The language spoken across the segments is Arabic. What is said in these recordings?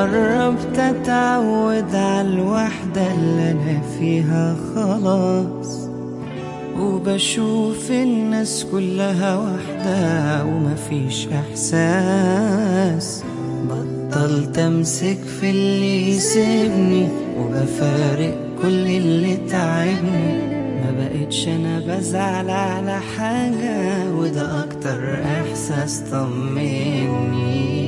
قربت أتعود على الوحدة اللي أنا فيها خلاص. وبشوف الناس كلها وحدة ومفيش إحساس. بطلت أمسك في اللي يسيبني وبفارق كل اللي تعبني. ما بقتش أنا بزعل على حاجة وده أكتر إحساس طمني.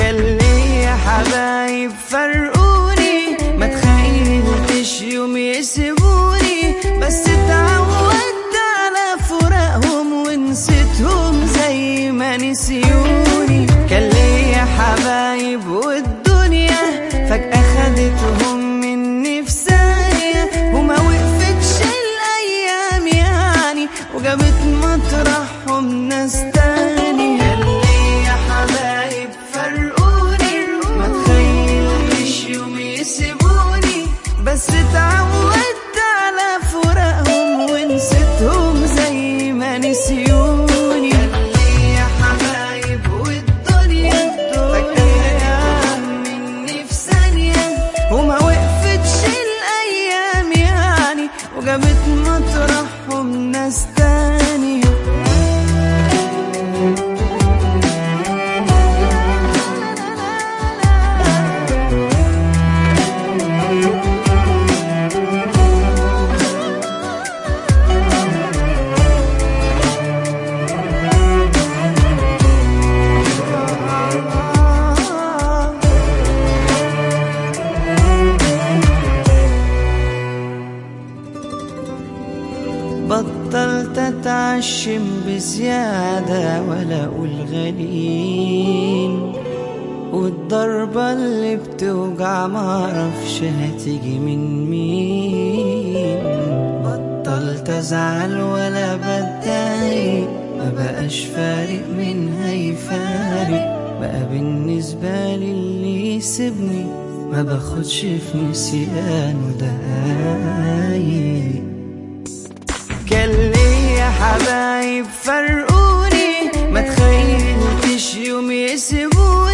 كان ليا حبايب فرقوني اتعشم بزيادة ولا أقول غليل والضربة اللي بتوجع معرفش هتيجي من مين. بطلت أزعل ولا بتضايق ما بقاش فارق من هيفارق بقى بالنسبة لي اللي يسيبني ما باخدش في نسيانه دقايق حبايب فرقوني. ما تخيلتش يوم يسيبوني.